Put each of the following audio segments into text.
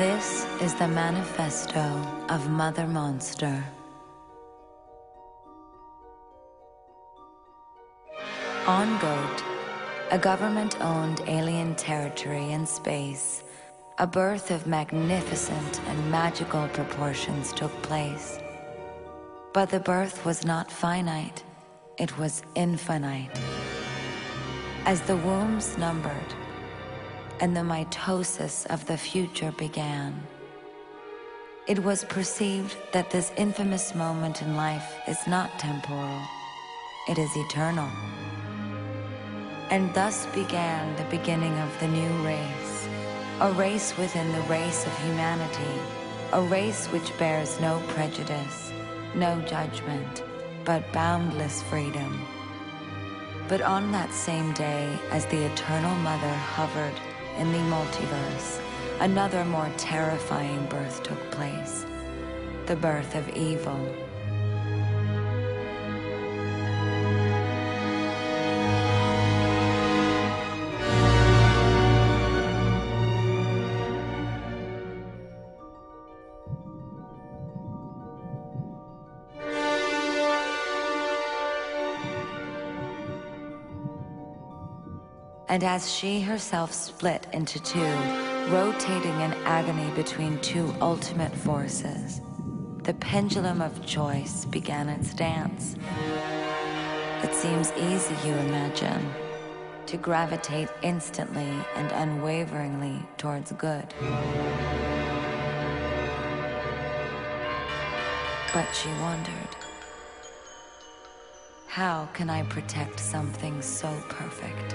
This is the manifesto of Mother Monster. On Goat, a government owned alien territory in space, a birth of magnificent and magical proportions took place. But the birth was not finite, it was infinite. As the wombs numbered and the mitosis of the future began, it was perceived that this infamous moment in life is not temporal, it is eternal. And thus began the beginning of the new race, a race within the race of humanity, a race which bears no prejudice no judgment, but boundless freedom. But on that same day, as the Eternal Mother hovered in the multiverse, another more terrifying birth took place the birth of evil. And as she herself split into two, rotating in agony between two ultimate forces, the pendulum of choice began its dance. It seems easy, you imagine, to gravitate instantly and unwaveringly towards good. But she wondered. How can I protect something so perfect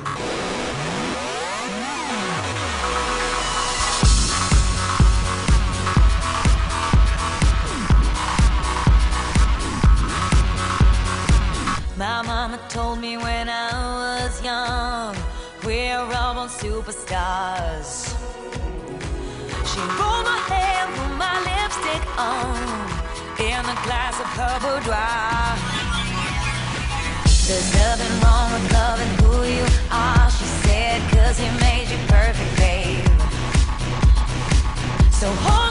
My mama told me when I was young, we're all born superstars. She rolled my hair, put my lipstick on in a glass of her boudoir. There's nothing wrong with loving who you are, she said, cause he made you perfect, babe. So hold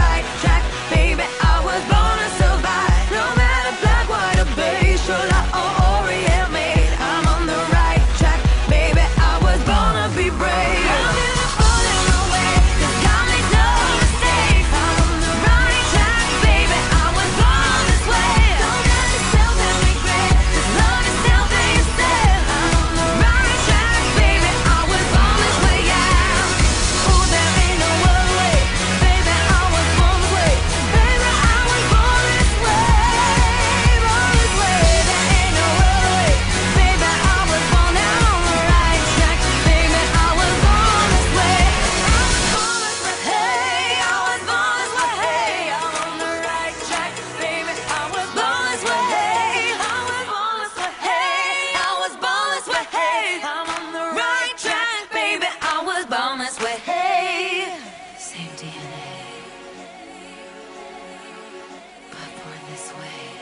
this way.